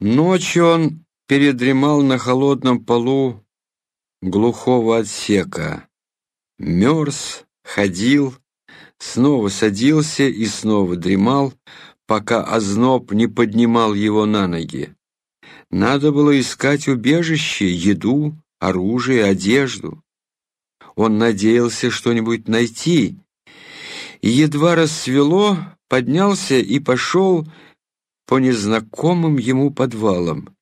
Ночью он передремал на холодном полу глухого отсека. Мерз, ходил, снова садился и снова дремал, пока озноб не поднимал его на ноги. Надо было искать убежище, еду, оружие, одежду. Он надеялся что-нибудь найти, едва рассвело, поднялся и пошел по незнакомым ему подвалам.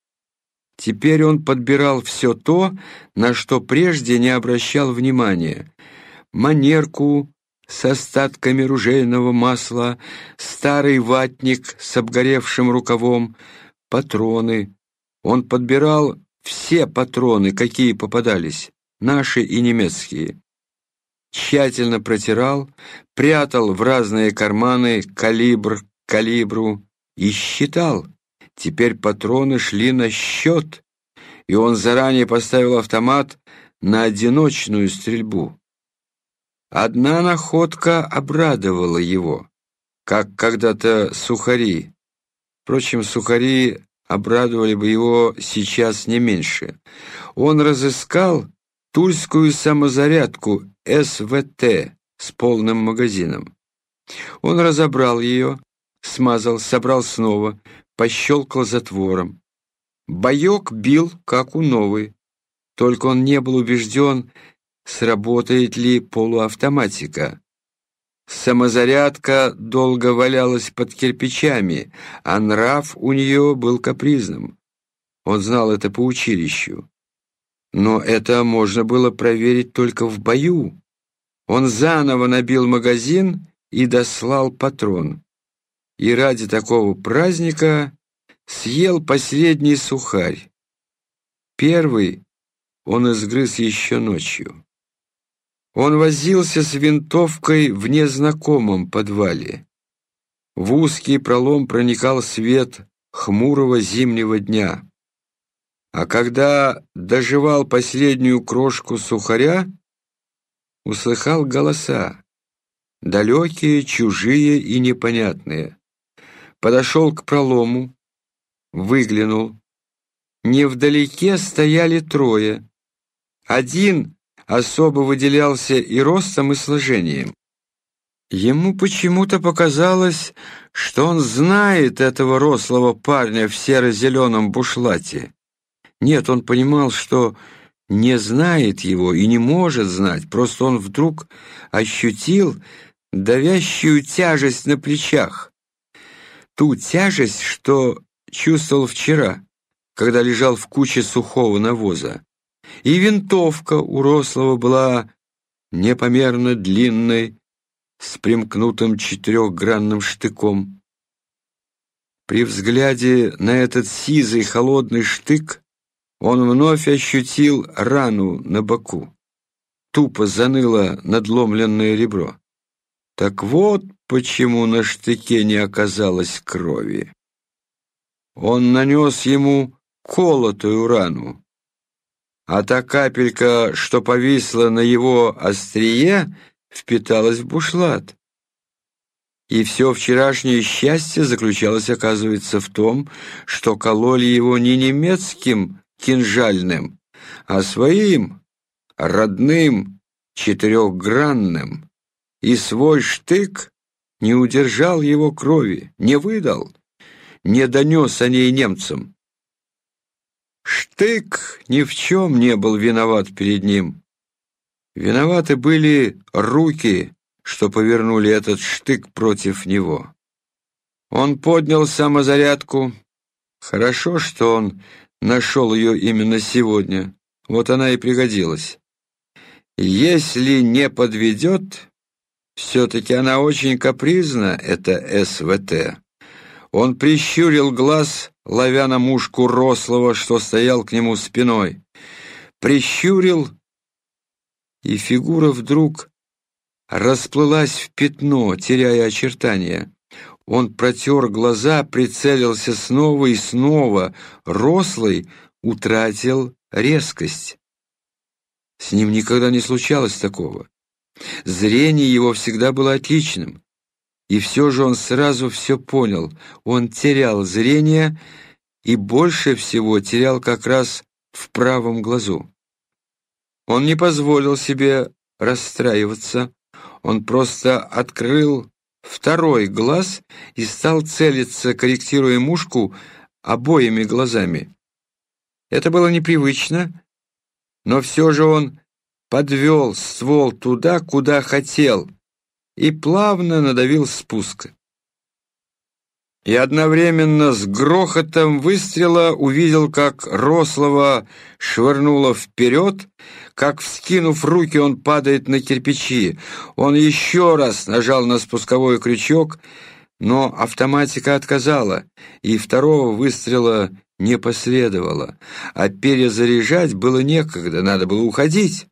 Теперь он подбирал все то, на что прежде не обращал внимания. Манерку с остатками ружейного масла, старый ватник с обгоревшим рукавом, патроны. Он подбирал все патроны, какие попадались, наши и немецкие. Тщательно протирал, прятал в разные карманы калибр калибру и считал. Теперь патроны шли на счет, и он заранее поставил автомат на одиночную стрельбу. Одна находка обрадовала его, как когда-то сухари. Впрочем, сухари обрадовали бы его сейчас не меньше. Он разыскал тульскую самозарядку СВТ с полным магазином. Он разобрал ее, смазал, собрал снова, пощелкал затвором. Боек бил, как у новой, только он не был убежден, сработает ли полуавтоматика. Самозарядка долго валялась под кирпичами, а нрав у нее был капризным. Он знал это по училищу. Но это можно было проверить только в бою. Он заново набил магазин и дослал патрон. И ради такого праздника съел последний сухарь. Первый он изгрыз еще ночью. Он возился с винтовкой в незнакомом подвале. В узкий пролом проникал свет хмурого зимнего дня. А когда доживал последнюю крошку сухаря, услыхал голоса, далекие, чужие и непонятные. Подошел к пролому, выглянул. Невдалеке стояли трое. Один особо выделялся и ростом, и сложением. Ему почему-то показалось, что он знает этого рослого парня в серо-зеленом бушлате. Нет, он понимал, что не знает его и не может знать, просто он вдруг ощутил давящую тяжесть на плечах. Ту тяжесть, что чувствовал вчера, когда лежал в куче сухого навоза. И винтовка у рослого была непомерно длинной, с примкнутым четырехгранным штыком. При взгляде на этот сизый холодный штык он вновь ощутил рану на боку. Тупо заныло надломленное ребро. Так вот почему на штыке не оказалось крови. Он нанес ему колотую рану, а та капелька, что повисла на его острие, впиталась в бушлат. И все вчерашнее счастье заключалось, оказывается, в том, что кололи его не немецким кинжальным, а своим, родным, четырехгранным, и свой штык не удержал его крови, не выдал, не донес о ней немцам. Штык ни в чем не был виноват перед ним. Виноваты были руки, что повернули этот штык против него. Он поднял самозарядку. Хорошо, что он нашел ее именно сегодня. Вот она и пригодилась. Если не подведет, все-таки она очень капризна, это СВТ. Он прищурил глаз, ловя на мушку рослого, что стоял к нему спиной. Прищурил, и фигура вдруг расплылась в пятно, теряя очертания. Он протер глаза, прицелился снова и снова. Рослый утратил резкость. С ним никогда не случалось такого. Зрение его всегда было отличным. И все же он сразу все понял. Он терял зрение и больше всего терял как раз в правом глазу. Он не позволил себе расстраиваться, он просто открыл второй глаз и стал целиться, корректируя мушку обоими глазами. Это было непривычно, но все же он подвел ствол туда, куда хотел, и плавно надавил спуск и одновременно с грохотом выстрела увидел, как Рослова швырнуло вперед, как, вскинув руки, он падает на кирпичи. Он еще раз нажал на спусковой крючок, но автоматика отказала, и второго выстрела не последовало, а перезаряжать было некогда, надо было уходить.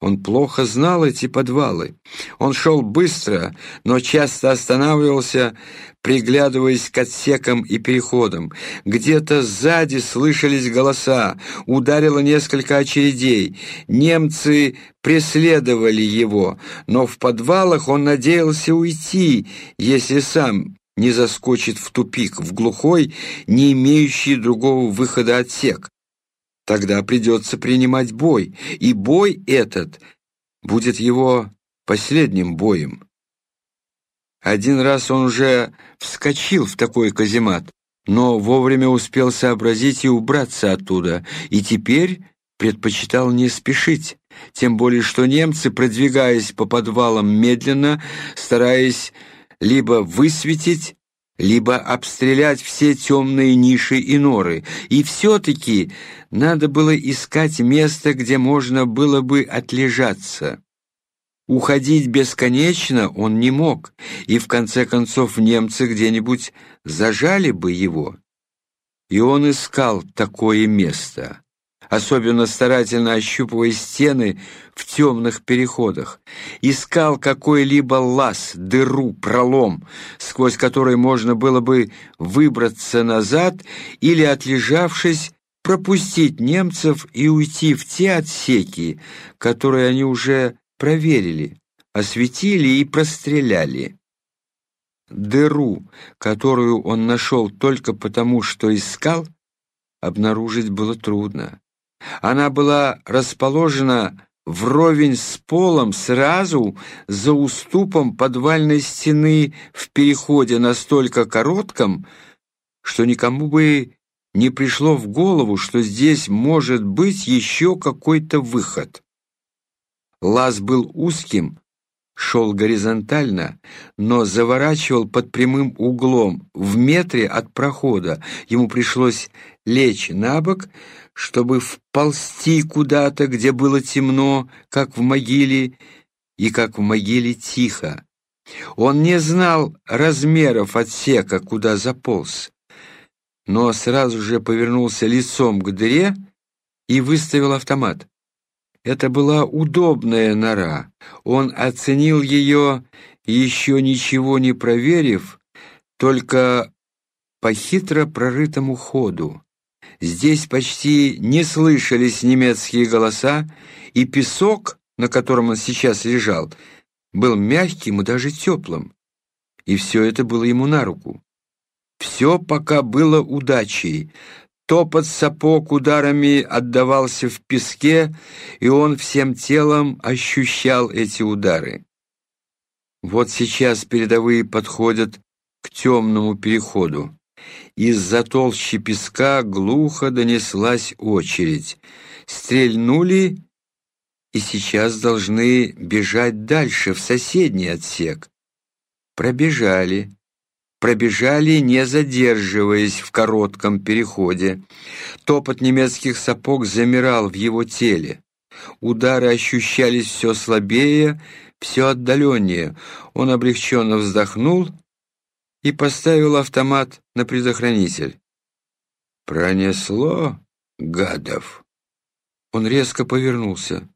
Он плохо знал эти подвалы. Он шел быстро, но часто останавливался, приглядываясь к отсекам и переходам. Где-то сзади слышались голоса, ударило несколько очередей. Немцы преследовали его, но в подвалах он надеялся уйти, если сам не заскочит в тупик, в глухой, не имеющий другого выхода отсек. Тогда придется принимать бой, и бой этот будет его последним боем. Один раз он уже вскочил в такой каземат, но вовремя успел сообразить и убраться оттуда, и теперь предпочитал не спешить, тем более что немцы, продвигаясь по подвалам медленно, стараясь либо высветить, либо обстрелять все темные ниши и норы, и все-таки надо было искать место, где можно было бы отлежаться. Уходить бесконечно он не мог, и в конце концов немцы где-нибудь зажали бы его. И он искал такое место особенно старательно ощупывая стены в темных переходах. Искал какой-либо лаз, дыру, пролом, сквозь который можно было бы выбраться назад или, отлежавшись, пропустить немцев и уйти в те отсеки, которые они уже проверили, осветили и простреляли. Дыру, которую он нашел только потому, что искал, обнаружить было трудно. Она была расположена вровень с полом сразу за уступом подвальной стены в переходе настолько коротком, что никому бы не пришло в голову, что здесь может быть еще какой-то выход. Лаз был узким, шел горизонтально, но заворачивал под прямым углом в метре от прохода. Ему пришлось лечь на бок, чтобы вползти куда-то, где было темно, как в могиле, и как в могиле тихо. Он не знал размеров отсека, куда заполз, но сразу же повернулся лицом к дыре и выставил автомат. Это была удобная нора. Он оценил ее, еще ничего не проверив, только по хитро прорытому ходу. Здесь почти не слышались немецкие голоса, и песок, на котором он сейчас лежал, был мягким и даже теплым. И все это было ему на руку. Все пока было удачей. Топот сапог ударами отдавался в песке, и он всем телом ощущал эти удары. Вот сейчас передовые подходят к темному переходу. Из-за толщи песка глухо донеслась очередь. Стрельнули и сейчас должны бежать дальше, в соседний отсек. Пробежали. Пробежали, не задерживаясь в коротком переходе. Топот немецких сапог замирал в его теле. Удары ощущались все слабее, все отдаленнее. Он облегченно вздохнул и поставил автомат на предохранитель. «Пронесло, гадов!» Он резко повернулся.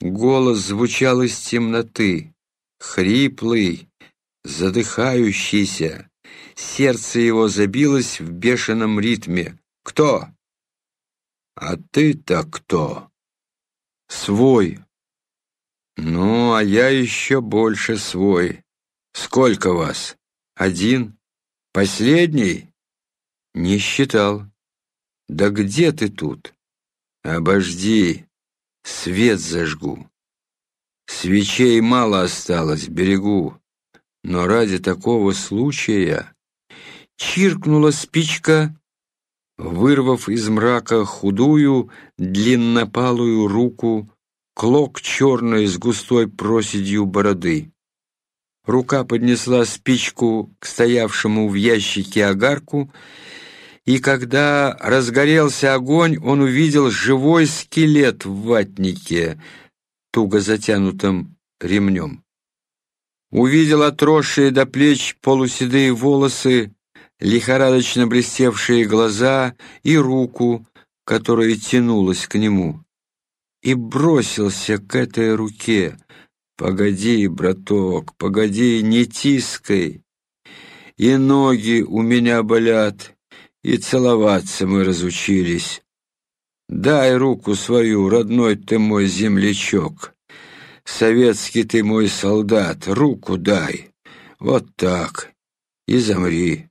Голос звучал из темноты, хриплый, задыхающийся. Сердце его забилось в бешеном ритме. «Кто?» «А ты-то кто?» «Свой». «Ну, а я еще больше свой. Сколько вас?» Один? Последний? «Не считал». «Да где ты тут?» «Обожди, свет зажгу». Свечей мало осталось, берегу, но ради такого случая чиркнула спичка, вырвав из мрака худую, длиннопалую руку, клок черной с густой проседью бороды. Рука поднесла спичку к стоявшему в ящике огарку, и когда разгорелся огонь, он увидел живой скелет в ватнике, туго затянутым ремнем. Увидел отросшие до плеч полуседые волосы, лихорадочно блестевшие глаза и руку, которая тянулась к нему, и бросился к этой руке. «Погоди, браток, погоди, не тискай, и ноги у меня болят, и целоваться мы разучились. Дай руку свою, родной ты мой землячок, советский ты мой солдат, руку дай, вот так, и замри»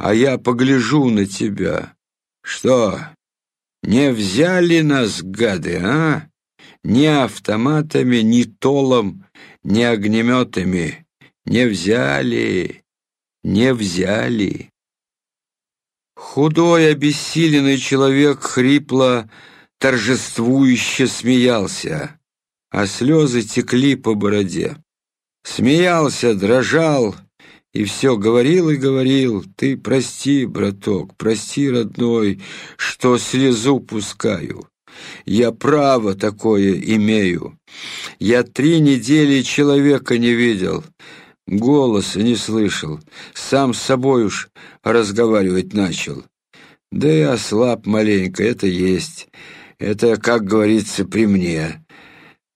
а я погляжу на тебя. Что, не взяли нас, гады, а? Ни автоматами, ни толом, ни огнеметами. Не взяли, не взяли. Худой, обессиленный человек хрипло, торжествующе смеялся, а слезы текли по бороде. Смеялся, дрожал, и все говорил и говорил, ты прости, браток, прости, родной, что слезу пускаю. Я право такое имею. Я три недели человека не видел, голоса не слышал, сам с собой уж разговаривать начал. Да и ослаб маленько, это есть. Это, как говорится, при мне.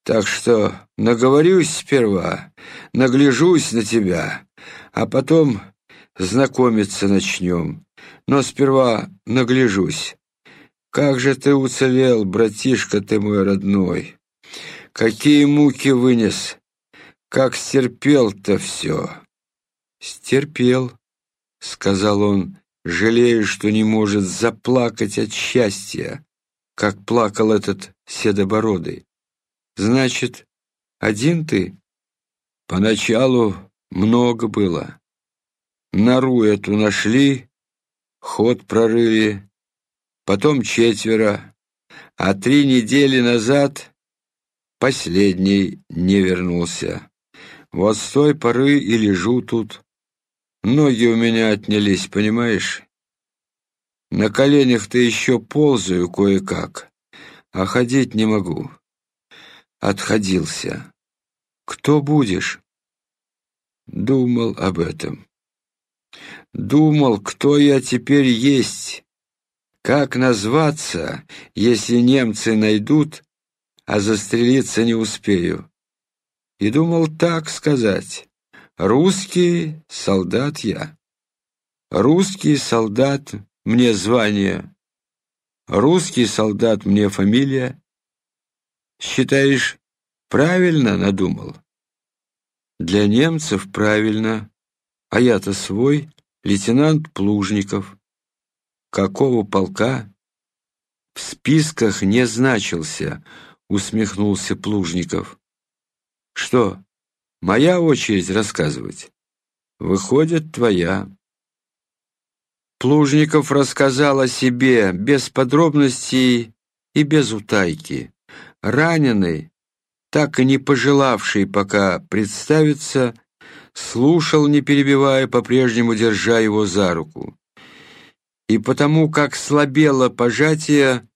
Так что наговорюсь сперва, нагляжусь на тебя, а потом знакомиться начнем. Но сперва нагляжусь. Как же ты уцелел, братишка ты мой родной! Какие муки вынес! Как стерпел-то все!» «Стерпел», — сказал он, жалея, что не может заплакать от счастья, как плакал этот седобородый. «Значит, один ты?» «Поначалу много было. Нору эту нашли, ход прорыли, потом четверо, а три недели назад последний не вернулся. Вот с той поры и лежу тут. Ноги у меня отнялись, понимаешь? На коленях-то еще ползаю кое-как, а ходить не могу. Отходился. Кто будешь? Думал об этом. Думал, кто я теперь есть, как назваться, если немцы найдут, а застрелиться не успею. И думал так сказать. Русский солдат я. Русский солдат мне звание. Русский солдат мне фамилия. Считаешь, правильно надумал? Для немцев правильно, а я-то свой, лейтенант Плужников. Какого полка? В списках не значился, усмехнулся Плужников. Что, моя очередь рассказывать? Выходит, твоя. Плужников рассказал о себе без подробностей и без утайки. Раненый, так и не пожелавший пока представиться, слушал, не перебивая, по-прежнему держа его за руку. И потому, как слабело пожатие,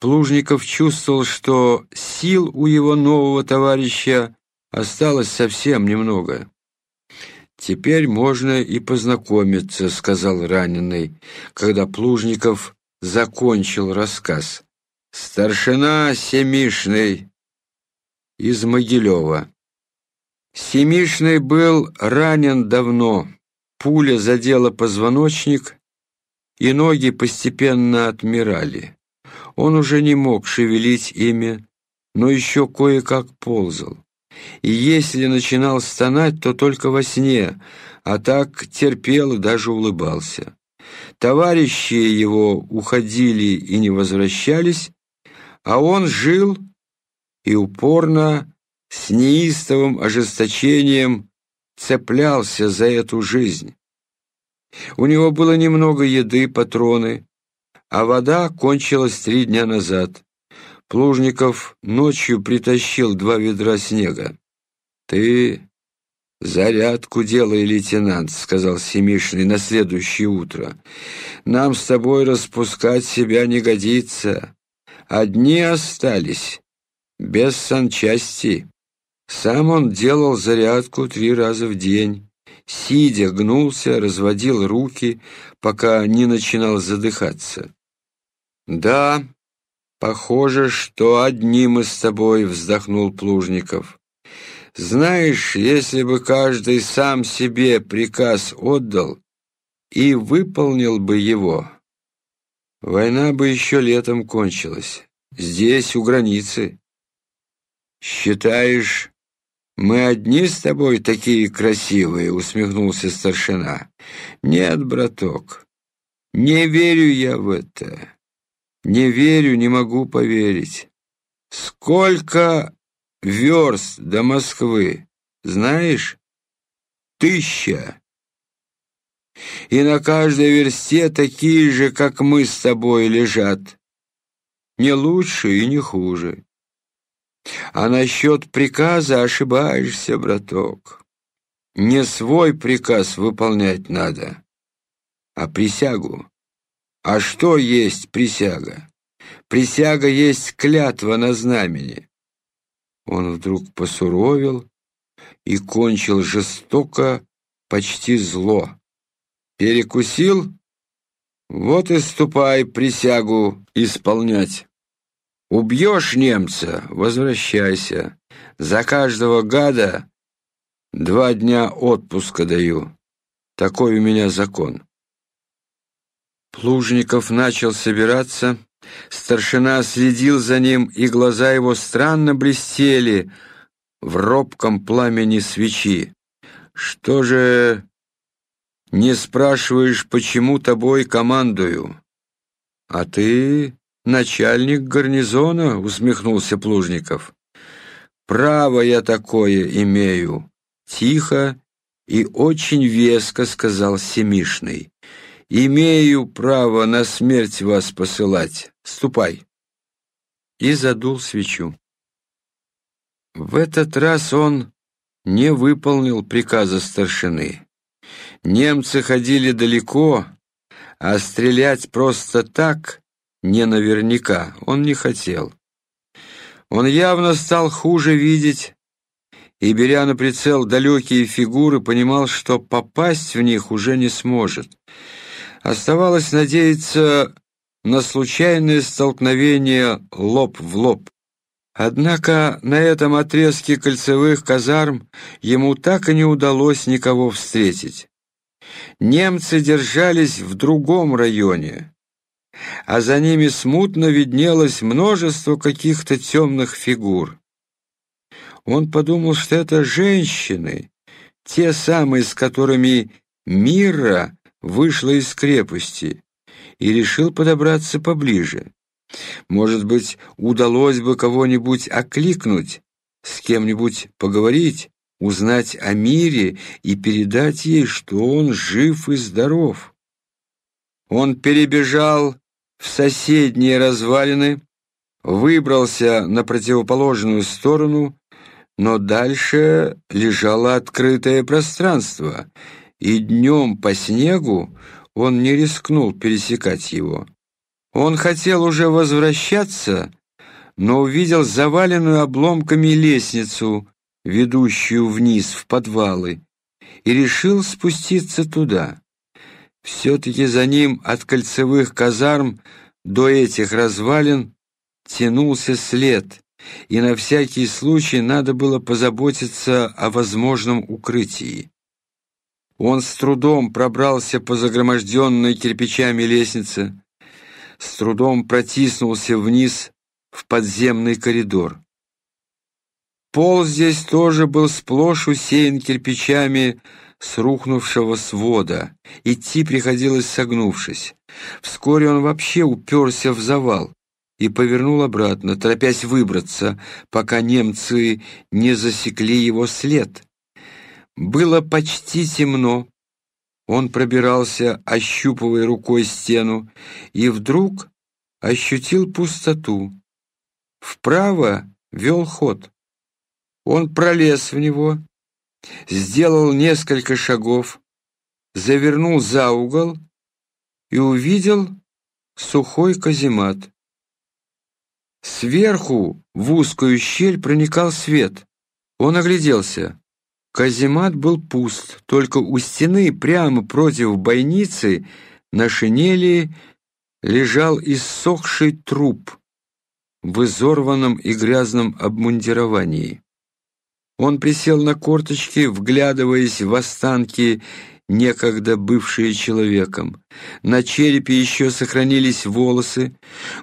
Плужников чувствовал, что сил у его нового товарища осталось совсем немного. «Теперь можно и познакомиться», — сказал раненый, когда Плужников закончил рассказ. «Старшина Семишный, из Могилева. Семишный был ранен давно. Пуля задела позвоночник, и ноги постепенно отмирали. Он уже не мог шевелить ими, но еще кое-как ползал. И если начинал стонать, то только во сне, а так терпел и даже улыбался. Товарищи его уходили и не возвращались, а он жил и упорно, с неистовым ожесточением цеплялся за эту жизнь. У него было немного еды, патроны, а вода кончилась три дня назад. Плужников ночью притащил два ведра снега. «Ты зарядку делай, лейтенант», — сказал Семишный на следующее утро. «Нам с тобой распускать себя не годится. Одни остались, без санчасти». Сам он делал зарядку три раза в день. Сидя, гнулся, разводил руки, пока не начинал задыхаться. «Да, похоже, что одни мы с тобой», — вздохнул Плужников. «Знаешь, если бы каждый сам себе приказ отдал и выполнил бы его, война бы еще летом кончилась, здесь, у границы. Считаешь, мы одни с тобой такие красивые?» — усмехнулся старшина. «Нет, браток, не верю я в это». Не верю, не могу поверить. Сколько верст до Москвы, знаешь? Тысяча. И на каждой версте такие же, как мы с тобой, лежат. Не лучше и не хуже. А насчет приказа ошибаешься, браток. Не свой приказ выполнять надо, а присягу. А что есть присяга? Присяга есть клятва на знамени. Он вдруг посуровил и кончил жестоко, почти зло. Перекусил? Вот и ступай присягу исполнять. Убьешь немца — возвращайся. За каждого гада два дня отпуска даю. Такой у меня закон. Плужников начал собираться. Старшина следил за ним, и глаза его странно блестели в робком пламени свечи. «Что же не спрашиваешь, почему тобой командую?» «А ты начальник гарнизона?» — усмехнулся Плужников. «Право я такое имею», — тихо и очень веско сказал Семишный имею право на смерть вас посылать. Ступай!» И задул свечу. В этот раз он не выполнил приказа старшины. Немцы ходили далеко, а стрелять просто так, не наверняка, он не хотел. Он явно стал хуже видеть, и, беря на прицел далекие фигуры, понимал, что попасть в них уже не сможет. Оставалось надеяться на случайное столкновение лоб в лоб. Однако на этом отрезке кольцевых казарм ему так и не удалось никого встретить. Немцы держались в другом районе, а за ними смутно виднелось множество каких-то темных фигур. Он подумал, что это женщины, те самые, с которыми Мира вышла из крепости и решил подобраться поближе. Может быть, удалось бы кого-нибудь окликнуть, с кем-нибудь поговорить, узнать о мире и передать ей, что он жив и здоров. Он перебежал в соседние развалины, выбрался на противоположную сторону, но дальше лежало открытое пространство, и днем по снегу он не рискнул пересекать его. Он хотел уже возвращаться, но увидел заваленную обломками лестницу, ведущую вниз в подвалы, и решил спуститься туда. Все-таки за ним от кольцевых казарм до этих развалин тянулся след, и на всякий случай надо было позаботиться о возможном укрытии. Он с трудом пробрался по загроможденной кирпичами лестнице, с трудом протиснулся вниз в подземный коридор. Пол здесь тоже был сплошь усеян кирпичами с рухнувшего свода. Идти приходилось согнувшись. Вскоре он вообще уперся в завал и повернул обратно, торопясь выбраться, пока немцы не засекли его след. Было почти темно. Он пробирался, ощупывая рукой стену, и вдруг ощутил пустоту. Вправо вел ход. Он пролез в него, сделал несколько шагов, завернул за угол и увидел сухой каземат. Сверху в узкую щель проникал свет. Он огляделся. Каземат был пуст, только у стены, прямо против бойницы, на шинели лежал иссохший труп в изорванном и грязном обмундировании. Он присел на корточки, вглядываясь в останки некогда бывшие человеком. На черепе еще сохранились волосы,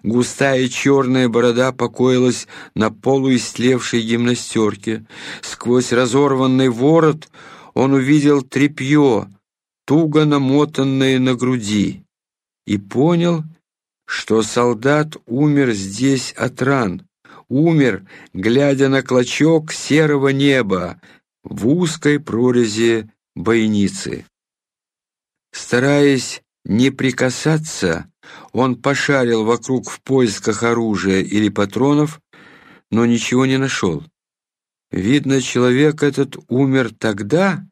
густая черная борода покоилась на полуистлевшей гимнастерке. Сквозь разорванный ворот он увидел тряпье, туго намотанное на груди, и понял, что солдат умер здесь от ран, умер, глядя на клочок серого неба в узкой прорези бойницы. Стараясь не прикасаться, он пошарил вокруг в поисках оружия или патронов, но ничего не нашел. Видно, человек этот умер тогда,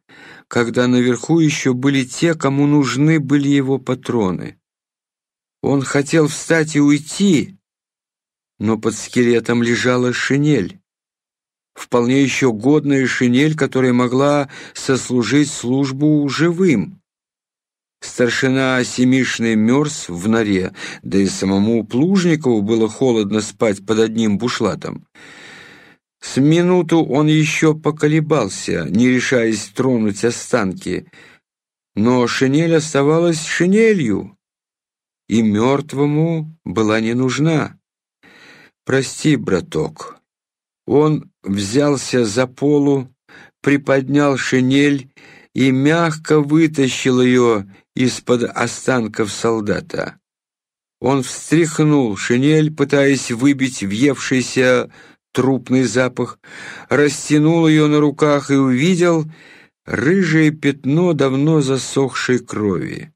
когда наверху еще были те, кому нужны были его патроны. Он хотел встать и уйти, но под скелетом лежала шинель. Вполне еще годная шинель, которая могла сослужить службу живым. Старшина Семишный мерз в норе, да и самому Плужникову было холодно спать под одним бушлатом. С минуту он еще поколебался, не решаясь тронуть останки, но шинель оставалась шинелью, и мертвому была не нужна. «Прости, браток». Он взялся за полу, приподнял шинель и мягко вытащил ее из-под останков солдата. Он встряхнул шинель, пытаясь выбить въевшийся трупный запах, растянул ее на руках и увидел рыжее пятно давно засохшей крови.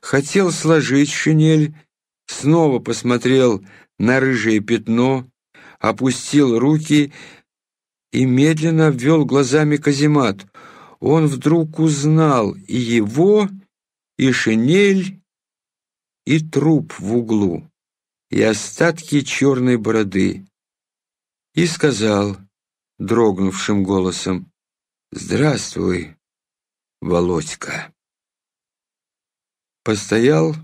Хотел сложить шинель, снова посмотрел на рыжее пятно, опустил руки и медленно обвел глазами каземат. Он вдруг узнал и его, и шинель, и труп в углу, и остатки черной бороды. И сказал дрогнувшим голосом «Здравствуй, Володька». Постоял,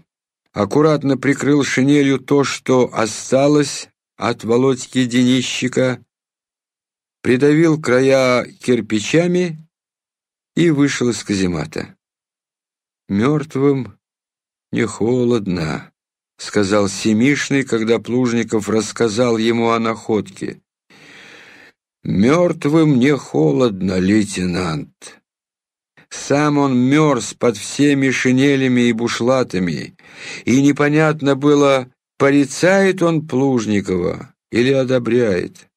аккуратно прикрыл шинелью то, что осталось от Володьки Денищика, придавил края кирпичами и вышел из каземата. «Мертвым не холодно», — сказал Семишный, когда Плужников рассказал ему о находке. «Мертвым не холодно, лейтенант. Сам он мерз под всеми шинелями и бушлатами, и непонятно было, порицает он Плужникова или одобряет.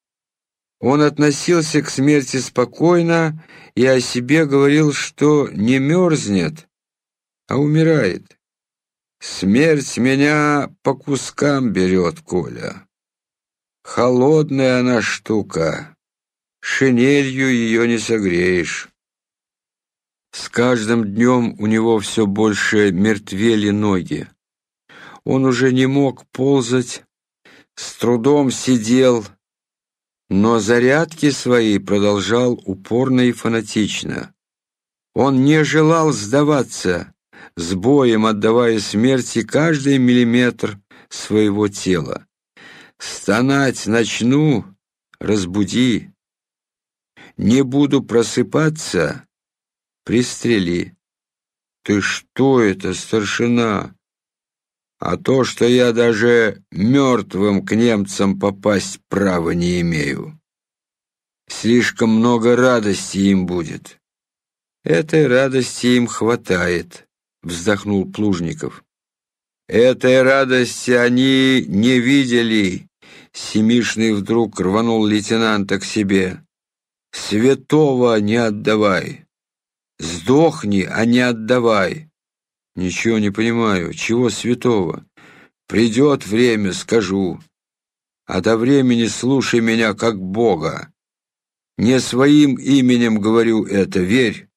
Он относился к смерти спокойно и о себе говорил, что не мерзнет, а умирает. Смерть меня по кускам берет, Коля. Холодная она штука, шинелью ее не согреешь. С каждым днем у него все больше мертвели ноги. Он уже не мог ползать, с трудом сидел, но зарядки свои продолжал упорно и фанатично. Он не желал сдаваться, с боем отдавая смерти каждый миллиметр своего тела. Стонать начну, разбуди. Не буду просыпаться, пристрели. Ты что это, старшина? А то, что я даже мертвым к немцам попасть права не имею. Слишком много радости им будет. Этой радости им хватает, вздохнул Плужников. Этой радости они не видели. Семишный вдруг рванул лейтенанта к себе. Святого не отдавай. Сдохни, а не отдавай. Ничего не понимаю. Чего святого? Придет время, скажу. А до времени слушай меня как Бога. Не своим именем говорю это, верь.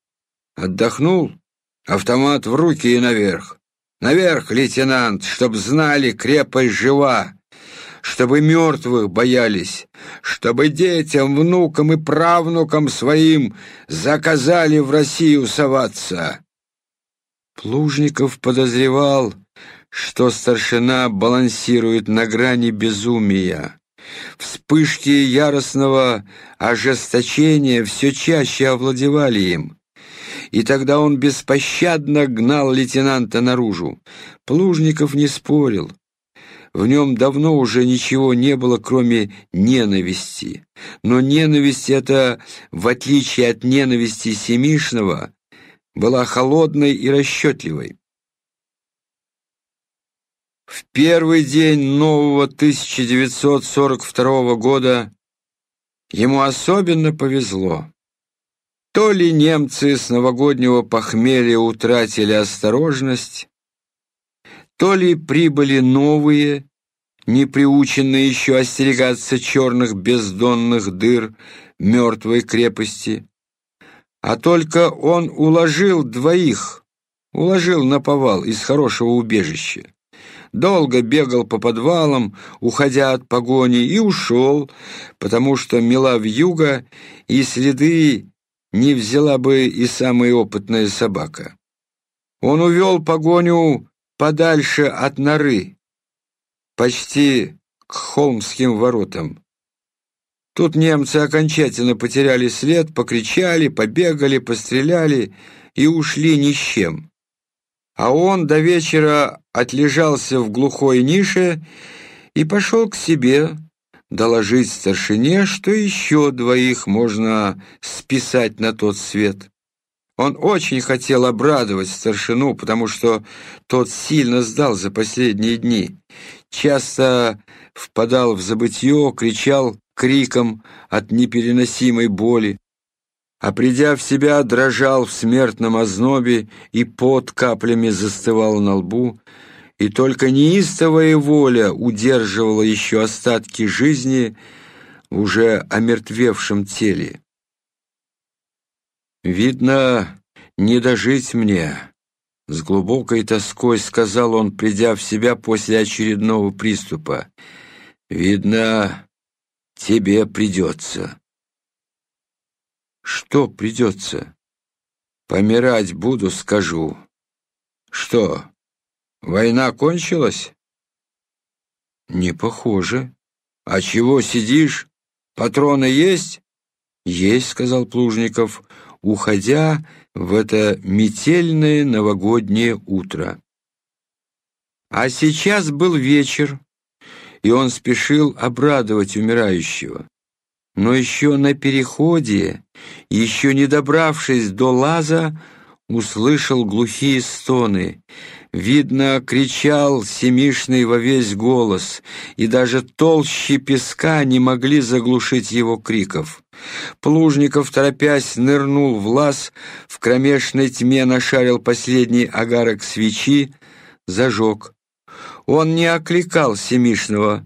Отдохнул? Автомат в руки и наверх. Наверх, лейтенант, чтоб знали, крепость жива. Чтобы мертвых боялись. Чтобы детям, внукам и правнукам своим заказали в Россию соваться. Плужников подозревал, что старшина балансирует на грани безумия. Вспышки яростного ожесточения все чаще овладевали им и тогда он беспощадно гнал лейтенанта наружу. Плужников не спорил. В нем давно уже ничего не было, кроме ненависти. Но ненависть эта, в отличие от ненависти Семишного, была холодной и расчетливой. В первый день нового 1942 года ему особенно повезло. То ли немцы с новогоднего похмелья утратили осторожность, то ли прибыли новые, не приученные еще остерегаться черных бездонных дыр мертвой крепости, а только он уложил двоих, уложил на повал из хорошего убежища. Долго бегал по подвалам, уходя от погони, и ушел, потому что мела вьюга, и следы не взяла бы и самая опытная собака. Он увел погоню подальше от норы, почти к холмским воротам. Тут немцы окончательно потеряли след, покричали, побегали, постреляли и ушли ни с чем. А он до вечера отлежался в глухой нише и пошел к себе, доложить старшине, что еще двоих можно списать на тот свет. Он очень хотел обрадовать старшину, потому что тот сильно сдал за последние дни. Часто впадал в забытье, кричал криком от непереносимой боли, а придя в себя, дрожал в смертном ознобе и под каплями застывал на лбу, и только неистовая воля удерживала еще остатки жизни в уже омертвевшем теле. «Видно, не дожить мне», — с глубокой тоской сказал он, придя в себя после очередного приступа. «Видно, тебе придется». «Что придется?» «Помирать буду, скажу». «Что, Война кончилась? Не похоже. А чего сидишь? Патроны есть? Есть, сказал Плужников, уходя в это метельное новогоднее утро. А сейчас был вечер, и он спешил обрадовать умирающего. Но еще на переходе, еще не добравшись до лаза, услышал глухие стоны. Видно, кричал Семишный во весь голос, и даже толщи песка не могли заглушить его криков. Плужников, торопясь, нырнул в лаз, в кромешной тьме нашарил последний огарок свечи, зажег. Он не окликал Семишного,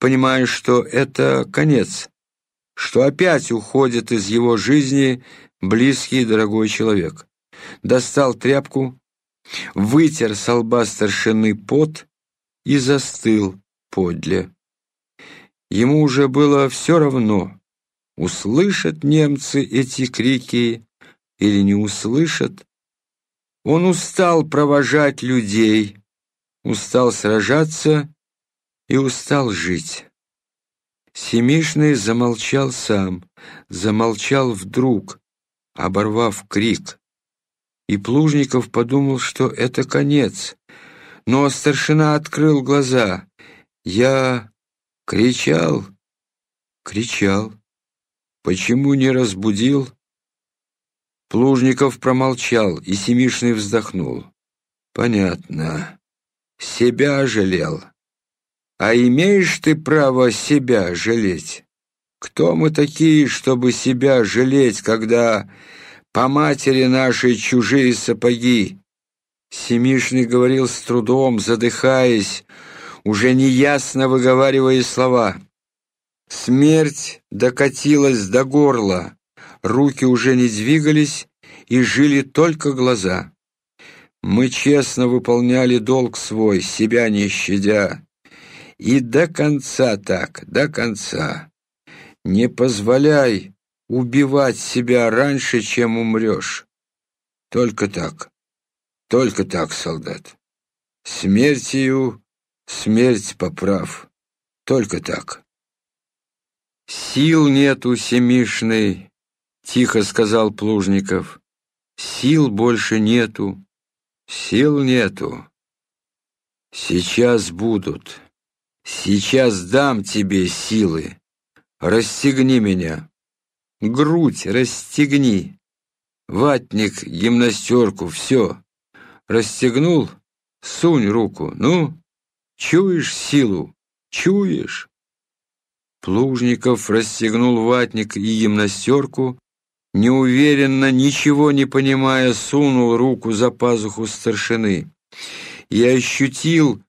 понимая, что это конец, что опять уходит из его жизни близкий и дорогой человек. Достал тряпку, вытер с лба старшины пот и застыл подле. Ему уже было все равно, услышат немцы эти крики или не услышат. Он устал провожать людей, устал сражаться и устал жить. Семишный замолчал сам, замолчал вдруг, оборвав крик и Плужников подумал, что это конец. Но старшина открыл глаза. Я кричал, кричал. Почему не разбудил? Плужников промолчал, и Семишный вздохнул. «Понятно. Себя жалел. А имеешь ты право себя жалеть? Кто мы такие, чтобы себя жалеть, когда по матери нашей чужие сапоги?» Семишный говорил с трудом, задыхаясь, уже неясно выговаривая слова. Смерть докатилась до горла, руки уже не двигались и жили только глаза. Мы честно выполняли долг свой, себя не щадя. И до конца так, до конца. Не позволяй убивать себя раньше, чем умрешь. Только так, только так, солдат. Смертью смерть поправ. Только так. Сил нету семишной, тихо сказал Плужников. Сил больше нету, сил нету. Сейчас будут. Сейчас дам тебе силы. Расстегни меня. Грудь расстегни. Ватник, гимнастерку, все. Расстегнул? Сунь руку. Ну, чуешь силу? Чуешь? Плужников расстегнул ватник и гимнастерку, неуверенно, ничего не понимая, сунул руку за пазуху старшины и ощутил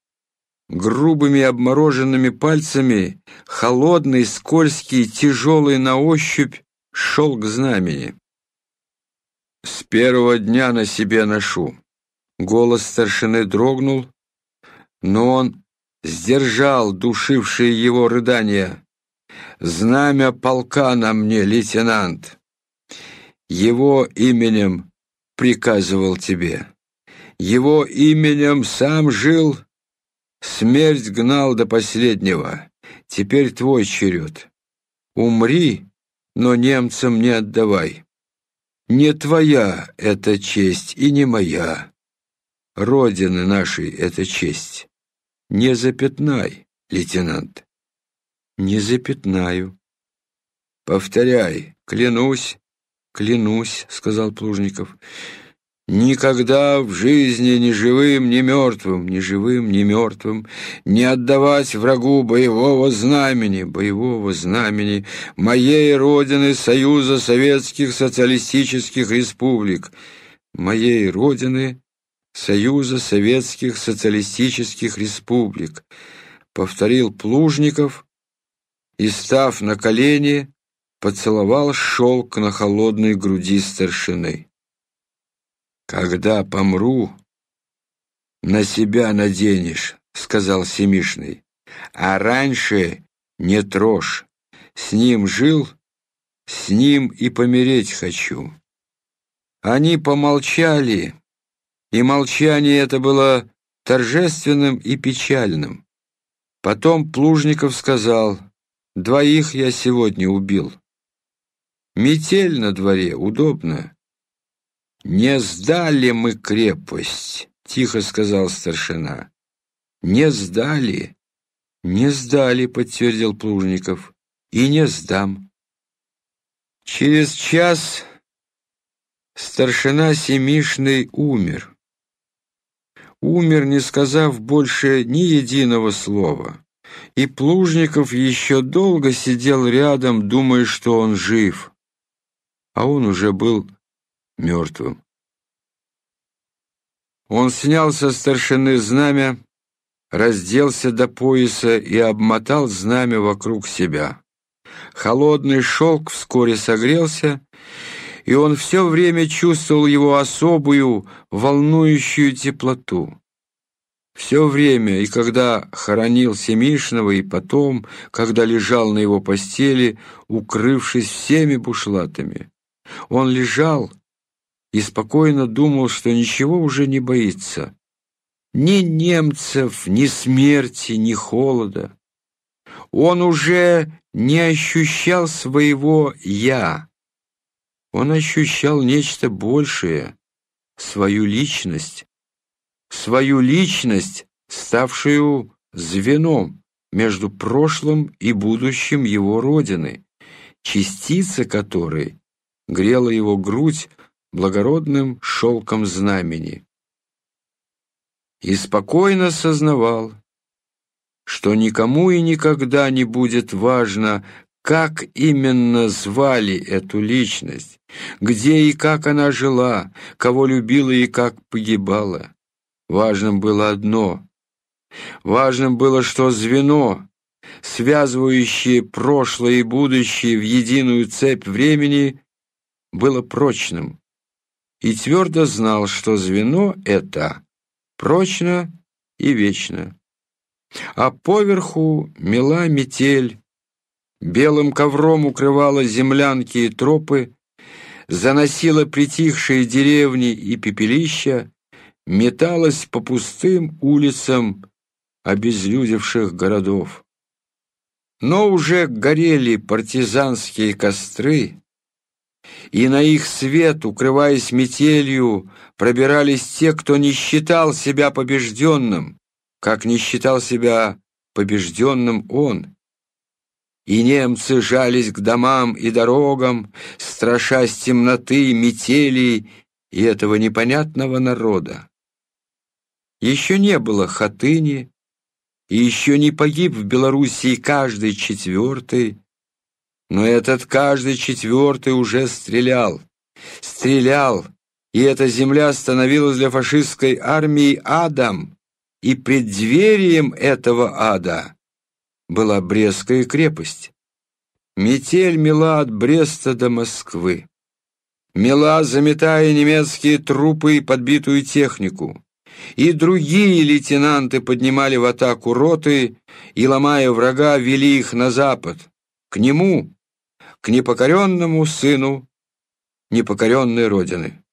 грубыми обмороженными пальцами холодный, скользкий, тяжелый на ощупь шелк знамени. «С первого дня на себе ношу». Голос старшины дрогнул, но он сдержал душившие его рыдания. Знамя полка на мне, лейтенант. Его именем приказывал тебе. Его именем сам жил, смерть гнал до последнего. Теперь твой черед. Умри, но немцам не отдавай. Не твоя эта честь и не моя. Родины нашей эта честь. Не запятнай, лейтенант. «Не запятнаю». «Повторяй, клянусь, клянусь», — сказал Плужников. «Никогда в жизни ни живым, ни мертвым, ни живым, ни мертвым не отдавать врагу боевого знамени, боевого знамени моей Родины Союза Советских Социалистических Республик, моей Родины Союза Советских Социалистических Республик», — повторил Плужников, и, став на колени, поцеловал шелк на холодной груди старшины. «Когда помру, на себя наденешь», — сказал Семишный, «а раньше не трожь. С ним жил, с ним и помереть хочу». Они помолчали, и молчание это было торжественным и печальным. Потом Плужников сказал — Двоих я сегодня убил. Метель на дворе, удобно. Не сдали мы крепость, тихо сказал старшина. Не сдали. Не сдали, подтвердил Плужников. И не сдам. Через час старшина Семишный умер. Умер, не сказав больше ни единого слова. И Плужников еще долго сидел рядом, думая, что он жив, а он уже был мертвым. Он снял со старшины знамя, разделся до пояса и обмотал знамя вокруг себя. Холодный шелк вскоре согрелся, и он все время чувствовал его особую, волнующую теплоту. Все время, и когда хоронил Семишного, и потом, когда лежал на его постели, укрывшись всеми бушлатами. Он лежал и спокойно думал, что ничего уже не боится. Ни немцев, ни смерти, ни холода. Он уже не ощущал своего «я». Он ощущал нечто большее, свою личность, свою личность, ставшую звеном между прошлым и будущим его родины, частица которой грела его грудь, благородным шелком знамени. И спокойно сознавал, что никому и никогда не будет важно, как именно звали эту личность, где и как она жила, кого любила и как погибала. Важным было одно. Важным было, что звено, связывающее прошлое и будущее в единую цепь времени, было прочным. И твердо знал, что звено это прочно и вечно. А поверху мела метель, белым ковром укрывала землянки и тропы, заносила притихшие деревни и пепелища, металась по пустым улицам обезлюдевших городов. Но уже горели партизанские костры, и на их свет, укрываясь метелью, пробирались те, кто не считал себя побежденным, как не считал себя побежденным он. И немцы жались к домам и дорогам, страшась темноты, метели и этого непонятного народа. Еще не было хатыни, и еще не погиб в Белоруссии каждый четвертый, но этот каждый четвертый уже стрелял. Стрелял, и эта земля становилась для фашистской армии адом, и преддверием этого ада была Брестская крепость. Метель мела от Бреста до Москвы. Мела, заметая немецкие трупы и подбитую технику. И другие лейтенанты поднимали в атаку роты и, ломая врага, вели их на запад, к нему, к непокоренному сыну непокоренной Родины.